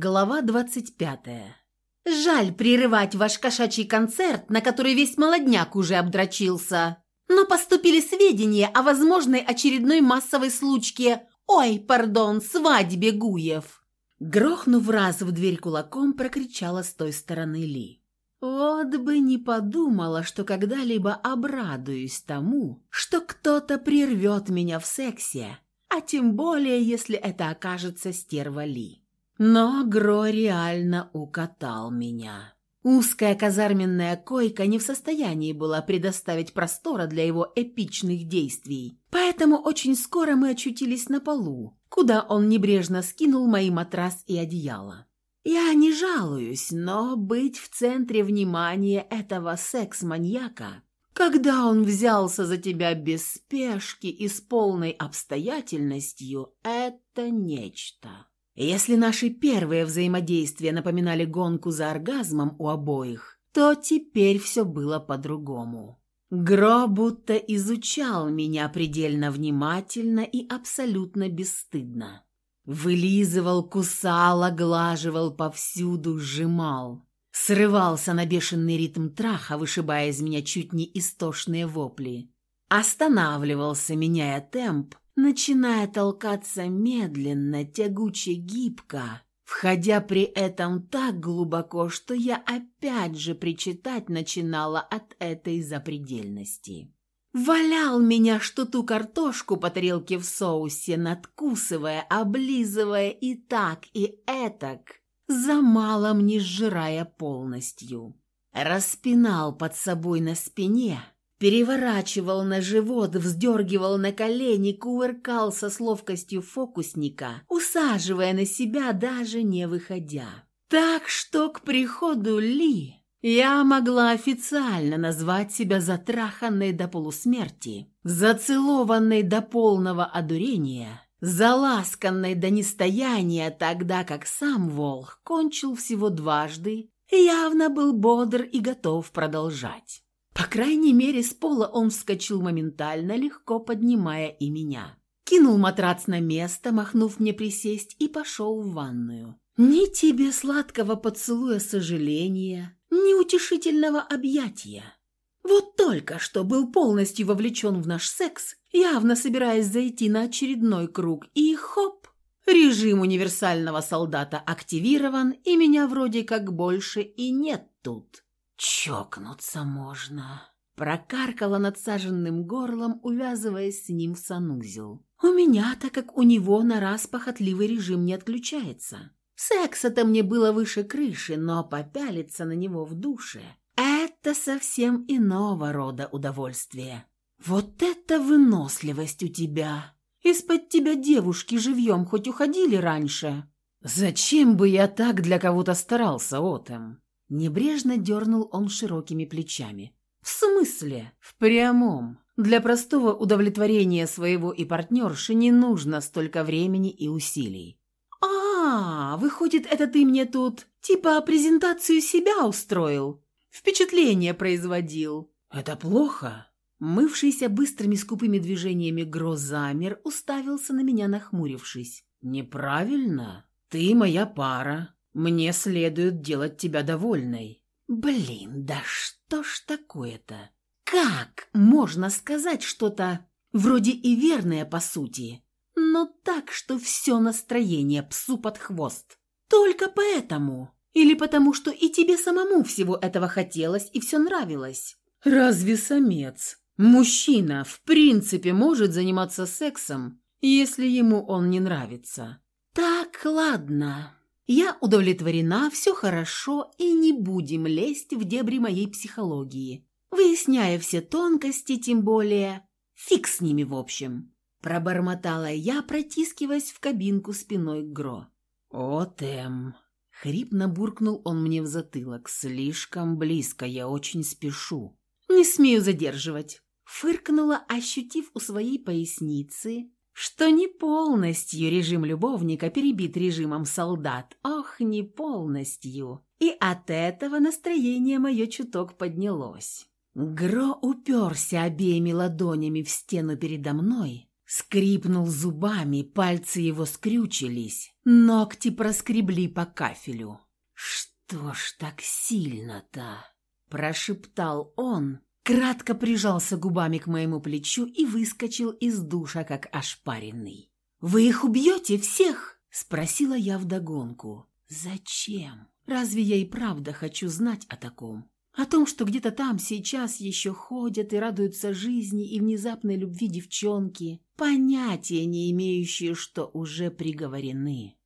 Глава 25. Жаль прерывать ваш кошачий концерт, на который весь молодняк уже обдрочился. Но поступили сведения о возможной очередной массовой случке «Ой, пардон, свадьбе Гуев». Грохнув раз в дверь кулаком, прокричала с той стороны Ли. Вот бы не подумала, что когда-либо обрадуюсь тому, что кто-то прервет меня в сексе, а тем более, если это окажется стерва Ли. Но Гро реально укатал меня. Узкая казарменная койка не в состоянии была предоставить простора для его эпичных действий, поэтому очень скоро мы очутились на полу, куда он небрежно скинул мои матрас и одеяло. Я не жалуюсь, но быть в центре внимания этого секс-маньяка, когда он взялся за тебя без спешки и с полной обстоятельностью, это нечто. Если наши первые взаимодействия напоминали гонку за оргазмом у обоих, то теперь все было по-другому. Гро будто изучал меня предельно внимательно и абсолютно бесстыдно. Вылизывал, кусал, оглаживал повсюду, сжимал. Срывался на бешеный ритм траха, вышибая из меня чуть не истошные вопли. Останавливался, меняя темп, начиная толкаться медленно, тягуче, гибко, входя при этом так глубоко, что я опять же причитать начинала от этой запредельности. Валял меня, что ту картошку по тарелке в соусе, надкусывая, облизывая и так, и этак, за малом не сжирая полностью. Распинал под собой на спине, переворачивал на живот, вздергивал на колени, кувыркался с ловкостью фокусника, усаживая на себя, даже не выходя. Так что к приходу Ли я могла официально назвать себя затраханной до полусмерти, зацелованной до полного одурения, заласканной до нестояния, тогда как сам Волх кончил всего дважды и явно был бодр и готов продолжать. По крайней мере, с пола он вскочил моментально, легко поднимая и меня. Кинул матрац на место, махнув мне присесть, и пошел в ванную. Ни тебе сладкого поцелуя сожаления, ни утешительного объятия. Вот только что был полностью вовлечен в наш секс, явно собираясь зайти на очередной круг, и хоп! Режим универсального солдата активирован, и меня вроде как больше и нет тут. «Чокнуться можно», — прокаркала надсаженным горлом, увязываясь с ним в санузел. «У меня, так как у него на раз похотливый режим не отключается. Секса-то мне было выше крыши, но попялиться на него в душе — это совсем иного рода удовольствие. Вот это выносливость у тебя! Из-под тебя девушки живьем хоть уходили раньше?» «Зачем бы я так для кого-то старался, Отем?» Небрежно дернул он широкими плечами. «В смысле? В прямом. Для простого удовлетворения своего и партнерши не нужно столько времени и усилий». «А, выходит, это ты мне тут типа презентацию себя устроил? Впечатление производил?» «Это плохо?» Мывшийся быстрыми скупыми движениями Гро замер, уставился на меня, нахмурившись. «Неправильно. Ты моя пара. Мне следует делать тебя довольной». «Блин, да что ж такое-то? Как можно сказать что-то вроде и верное по сути, но так, что все настроение псу под хвост? Только поэтому? Или потому, что и тебе самому всего этого хотелось и все нравилось?» «Разве самец, мужчина, в принципе может заниматься сексом, если ему он не нравится?» «Так, ладно». Я удовлетворена, все хорошо, и не будем лезть в дебри моей психологии, выясняя все тонкости, тем более... Фиг с ними, в общем. Пробормотала я, протискиваясь в кабинку спиной к Гро. «О, Тэм!» Хрипно буркнул он мне в затылок. «Слишком близко, я очень спешу». «Не смею задерживать». Фыркнула, ощутив у своей поясницы что не полностью режим любовника перебит режимом солдат. Ох, не полностью. И от этого настроение мое чуток поднялось. Гро уперся обеими ладонями в стену передо мной, Скрипнул зубами, пальцы его скрючились, ногти проскребли по кафелю. «Что ж так сильно-то?» – прошептал он, кратко прижался губами к моему плечу и выскочил из душа, как ошпаренный. «Вы их убьете всех?» – спросила я вдогонку. «Зачем? Разве я и правда хочу знать о таком?» О том, что где-то там сейчас еще ходят и радуются жизни и внезапной любви девчонки, понятия не имеющие, что уже приговорены.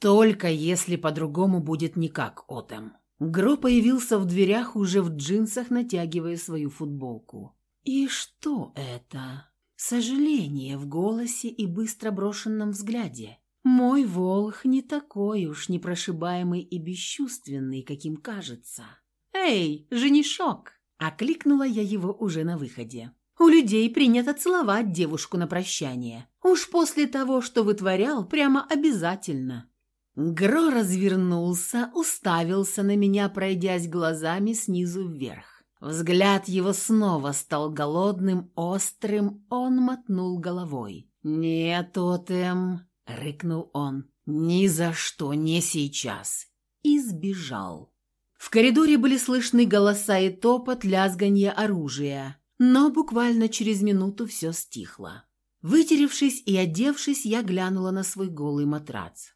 Только если по-другому будет никак, Отем. Гро появился в дверях уже в джинсах, натягивая свою футболку. И что это? Сожаление в голосе и быстро брошенном взгляде. Мой волх не такой уж непрошибаемый и бесчувственный, каким кажется. «Эй, женишок!» – окликнула я его уже на выходе. «У людей принято целовать девушку на прощание. Уж после того, что вытворял, прямо обязательно». Гро развернулся, уставился на меня, пройдясь глазами снизу вверх. Взгляд его снова стал голодным, острым, он мотнул головой. «Нет, Тотем!» — рыкнул он. «Ни за что, не сейчас!» И сбежал. В коридоре были слышны голоса и топот, лязганье оружия, но буквально через минуту все стихло. Вытеревшись и одевшись, я глянула на свой голый матрац.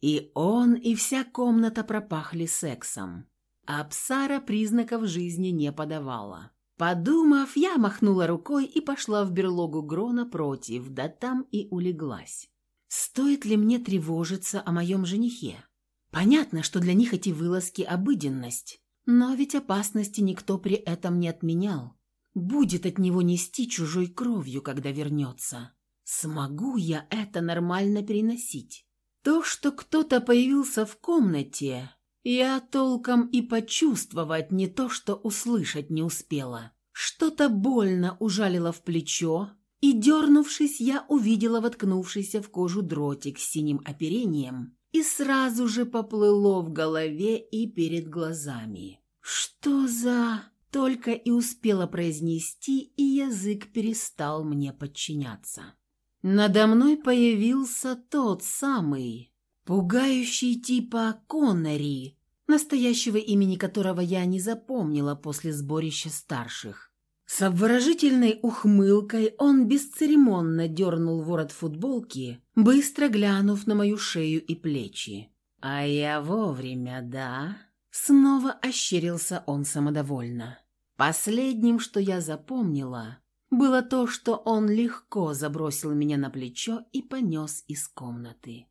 И он, и вся комната пропахли сексом. А Псара признаков жизни не подавала. Подумав, я махнула рукой и пошла в берлогу Грона против, да там и улеглась. Стоит ли мне тревожиться о моем женихе? Понятно, что для них эти вылазки – обыденность, но ведь опасности никто при этом не отменял. Будет от него нести чужой кровью, когда вернется. Смогу я это нормально переносить? То, что кто-то появился в комнате, я толком и почувствовать не то, что услышать не успела. Что-то больно ужалило в плечо, и, дернувшись, я увидела воткнувшийся в кожу дротик с синим оперением и сразу же поплыло в голове и перед глазами. «Что за...» Только и успела произнести, и язык перестал мне подчиняться. Надо мной появился тот самый, пугающий типа Коннери, настоящего имени которого я не запомнила после сборища старших. С обворожительной ухмылкой он бесцеремонно дернул ворот футболки, быстро глянув на мою шею и плечи. «А я вовремя, да?» Снова ощерился он самодовольно. Последним, что я запомнила, было то, что он легко забросил меня на плечо и понес из комнаты.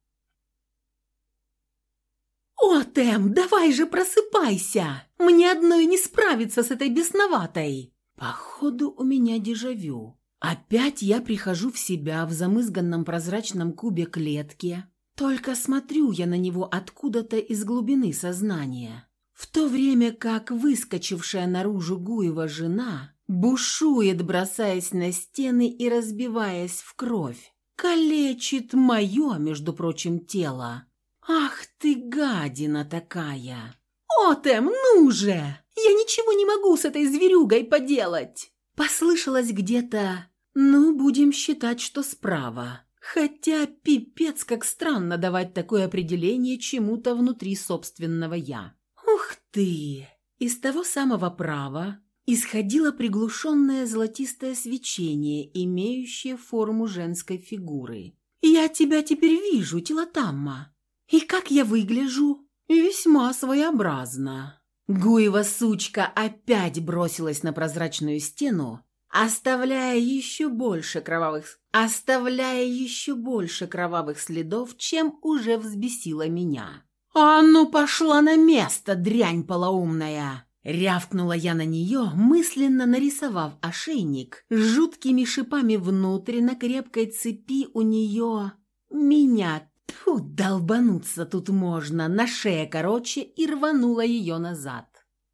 «О, Тэм, давай же просыпайся! Мне одной не справиться с этой бесноватой!» Походу, у меня дежавю. Опять я прихожу в себя в замызганном прозрачном кубе клетки. Только смотрю я на него откуда-то из глубины сознания. В то время как выскочившая наружу Гуева жена бушует, бросаясь на стены и разбиваясь в кровь. Калечит мое, между прочим, тело. Ах ты гадина такая! «Отем, ну же! Я ничего не могу с этой зверюгой поделать!» Послышалось где-то «Ну, будем считать, что справа». Хотя пипец, как странно давать такое определение чему-то внутри собственного «я». «Ух ты!» Из того самого права исходило приглушенное золотистое свечение, имеющее форму женской фигуры. «Я тебя теперь вижу, Телотамма. И как я выгляжу?» «Весьма своеобразно». Гуева сучка опять бросилась на прозрачную стену, оставляя еще больше кровавых, оставляя еще больше кровавых следов, чем уже взбесила меня. «А ну пошла на место, дрянь полоумная!» Рявкнула я на нее, мысленно нарисовав ошейник с жуткими шипами внутрь на крепкой цепи у нее меня Фу, долбануться тут можно, на шее короче, и рванула ее назад.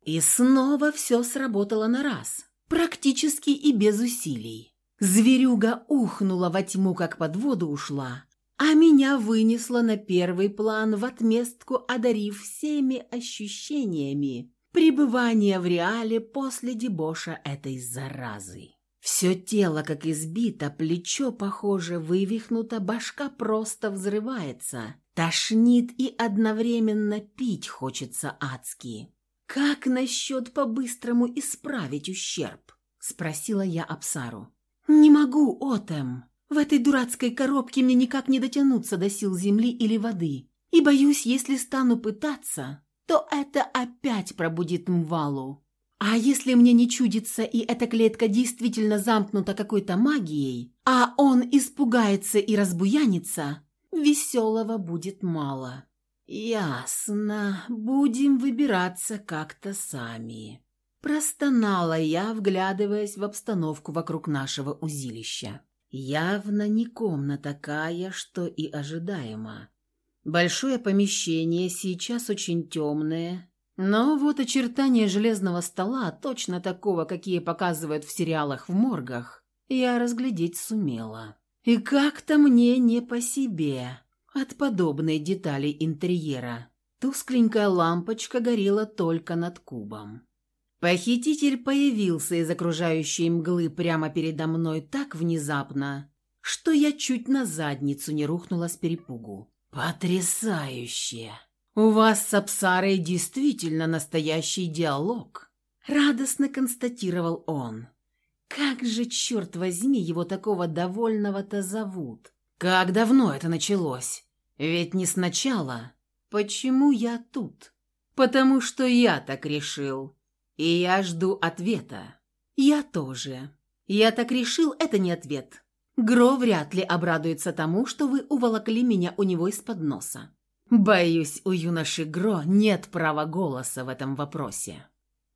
И снова все сработало на раз, практически и без усилий. Зверюга ухнула во тьму, как под воду ушла, а меня вынесло на первый план в отместку, одарив всеми ощущениями пребывания в реале после дебоша этой заразы. Все тело как избито, плечо, похоже, вывихнуто, башка просто взрывается. Тошнит и одновременно пить хочется адски. «Как насчет по-быстрому исправить ущерб?» – спросила я Апсару. «Не могу, Отем. В этой дурацкой коробке мне никак не дотянуться до сил земли или воды. И боюсь, если стану пытаться, то это опять пробудит Мвалу. А если мне не чудится, и эта клетка действительно замкнута какой-то магией, а он испугается и разбуянится, веселого будет мало. Ясно, будем выбираться как-то сами. Простонала я, вглядываясь в обстановку вокруг нашего узилища. Явно не комната такая, что и ожидаемо. Большое помещение, сейчас очень темное, но вот очертания железного стола, точно такого, какие показывают в сериалах в моргах, я разглядеть сумела. И как-то мне не по себе от подобной детали интерьера. Тускленькая лампочка горела только над кубом. Похититель появился из окружающей мглы прямо передо мной так внезапно, что я чуть на задницу не рухнула с перепугу. «Потрясающе! У вас с Апсарой действительно настоящий диалог!» Радостно констатировал он. «Как же, черт возьми, его такого довольного-то зовут? Как давно это началось? Ведь не сначала. Почему я тут? Потому что я так решил. И я жду ответа. Я тоже. Я так решил, это не ответ. Гро вряд ли обрадуется тому, что вы уволокли меня у него из-под носа. Боюсь, у юноши Гро нет права голоса в этом вопросе.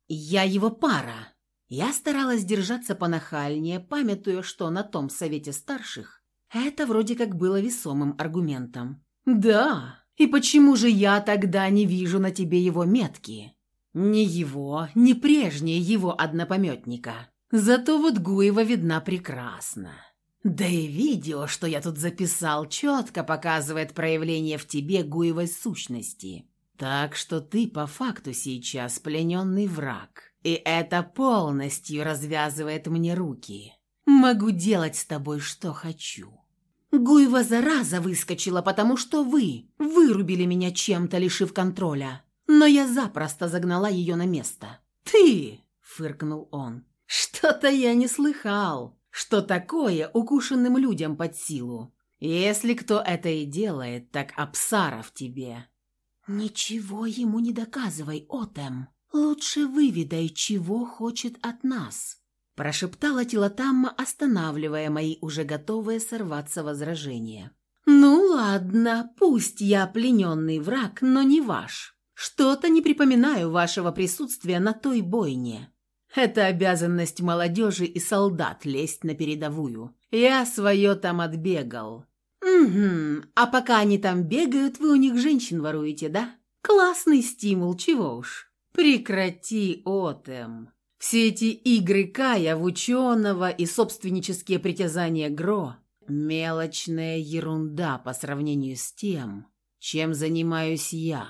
Я его пара. Я старалась держаться понахальнее, памятуя, что на том совете старших это вроде как было весомым аргументом. «Да, и почему же я тогда не вижу на тебе его метки? Ни его, ни прежнее его однопометника. Зато вот Гуева видна прекрасно. Да и видео, что я тут записал, четко показывает проявление в тебе Гуевой сущности. Так что ты по факту сейчас плененный враг. И это полностью развязывает мне руки. Могу делать с тобой, что хочу». Гуева зараза выскочила, потому что вы вырубили меня чем-то, лишив контроля. Но я запросто загнала ее на место. «Ты!» — фыркнул он. «Что-то я не слыхал, что такое укушенным людям под силу. Если кто это и делает, так Апсара в тебе». «Ничего ему не доказывай, Отем. Лучше выведай, чего хочет от нас» прошептала Тилотамма, останавливая мои уже готовые сорваться возражения. «Ну ладно, пусть я плененный враг, но не ваш. Что-то не припоминаю вашего присутствия на той бойне. Это обязанность молодежи и солдат лезть на передовую. Я свое там отбегал». «Угу, а пока они там бегают, вы у них женщин воруете, да? Классный стимул, чего уж». «Прекрати, Отем!» Все эти игры Кая в ученого и собственнические притязания Гро – мелочная ерунда по сравнению с тем, чем занимаюсь я.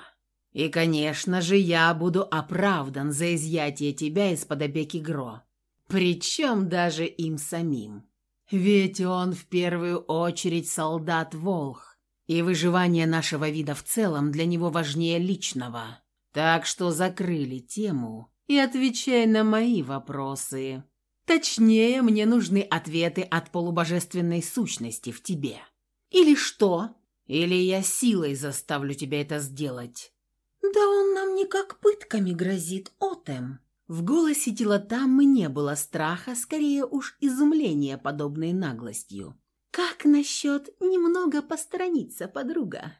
И, конечно же, я буду оправдан за изъятие тебя из-под опеки Гро. Причем даже им самим. Ведь он в первую очередь солдат Волх, и выживание нашего вида в целом для него важнее личного. Так что закрыли тему и отвечай на мои вопросы. Точнее, мне нужны ответы от полубожественной сущности в тебе. Или что? Или я силой заставлю тебя это сделать? Да он нам никак пытками грозит, Отем. В голосе Тилотаммы не было страха, скорее уж изумления подобной наглостью. «Как насчет немного посторониться, подруга?»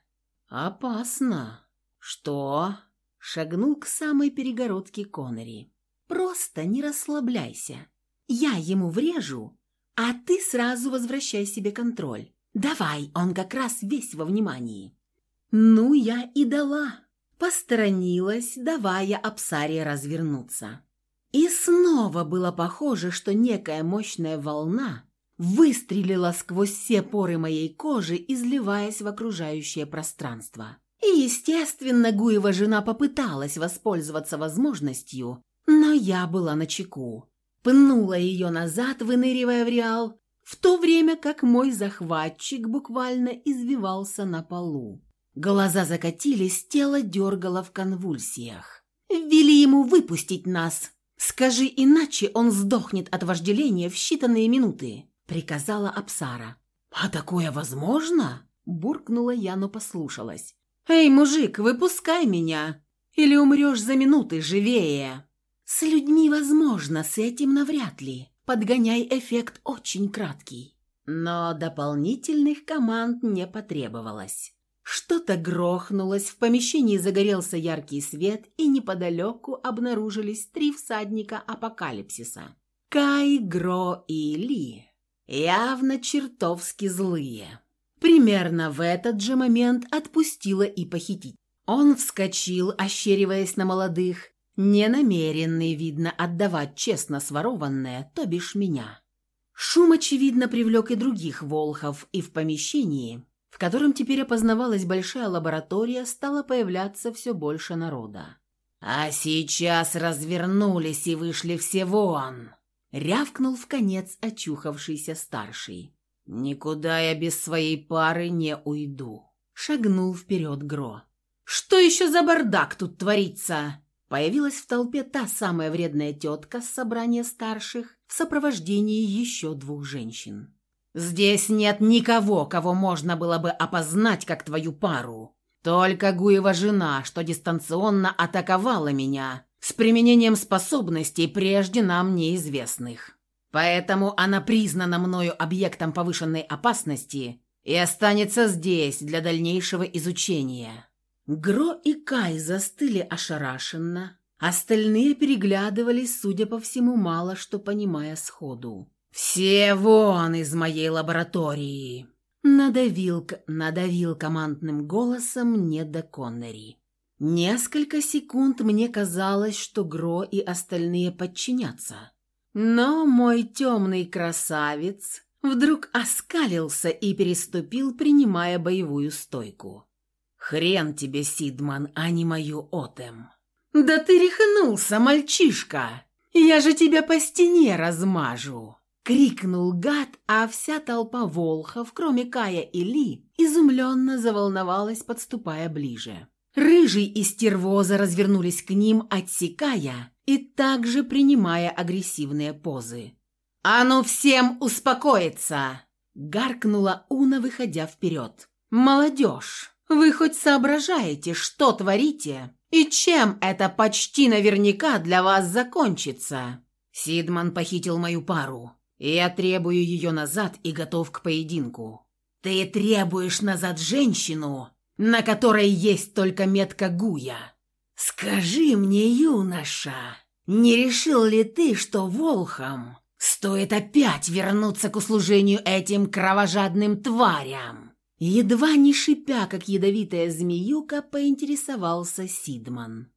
«Опасно». «Что?» Шагнул к самой перегородке Коннери. «Просто не расслабляйся. Я ему врежу, а ты сразу возвращай себе контроль. Давай, он как раз весь во внимании». Ну, я и дала. Посторонилась, давая Апсаре развернуться. И снова было похоже, что некая мощная волна выстрелила сквозь все поры моей кожи, изливаясь в окружающее пространство. И, естественно, Гуева жена попыталась воспользоваться возможностью, но я была на чеку. пнула ее назад, выныривая в реал, в то время как мой захватчик буквально извивался на полу. Глаза закатились, тело дергало в конвульсиях. «Вели ему выпустить нас! Скажи, иначе он сдохнет от вожделения в считанные минуты!» — приказала Апсара. «А такое возможно?» — буркнула я, но послушалась. «Эй, мужик, выпускай меня! Или умрешь за минуты живее!» «С людьми возможно, с этим навряд ли. Подгоняй эффект очень краткий». Но дополнительных команд не потребовалось. Что-то грохнулось, в помещении загорелся яркий свет, и неподалеку обнаружились три всадника апокалипсиса. Кай, Гро и Ли. Явно чертовски злые. Примерно в этот же момент отпустила и похитить. Он вскочил, ощериваясь на молодых, ненамеренный, видно, отдавать честно сворованное, то бишь меня. Шум, очевидно, привлек и других волхов, и в помещении, в котором теперь опознавалась большая лаборатория, стало появляться все больше народа. «А сейчас развернулись и вышли все вон!» — рявкнул в конец очухавшийся старший. «Никуда я без своей пары не уйду», — шагнул вперед Гро. «Что еще за бардак тут творится?» Появилась в толпе та самая вредная тетка с собрания старших в сопровождении еще двух женщин. «Здесь нет никого, кого можно было бы опознать как твою пару. Только Гуева жена, что дистанционно атаковала меня с применением способностей, прежде нам неизвестных. Поэтому она признана мною объектом повышенной опасности и останется здесь для дальнейшего изучения». Гро и Кай застыли ошарашенно, остальные переглядывались, судя по всему, мало что понимая сходу. «Все вон из моей лаборатории!» Надавил, надавил командным голосом не до Коннери. Несколько секунд мне казалось, что Гро и остальные подчинятся. Но мой темный красавец вдруг оскалился и переступил, принимая боевую стойку. «Хрен тебе, Сидман, а не мою Отем!» «Да ты рехнулся, мальчишка! Я же тебя по стене размажу!» Крикнул гад, а вся толпа волхов, кроме Кая и Ли, изумленно заволновалась, подступая ближе. Рыжий и стервоза развернулись к ним, отсекая и также принимая агрессивные позы. «А ну всем успокоиться!» — гаркнула Уна, выходя вперед. «Молодежь, вы хоть соображаете, что творите и чем это почти наверняка для вас закончится?» Сидман похитил мою пару. Я требую ее назад и готов к поединку. Ты требуешь назад женщину, на которой есть только метка Гуя. Скажи мне, юноша, не решил ли ты, что волхам стоит опять вернуться к услужению этим кровожадным тварям? Едва не шипя, как ядовитая змеюка, поинтересовался Сидман.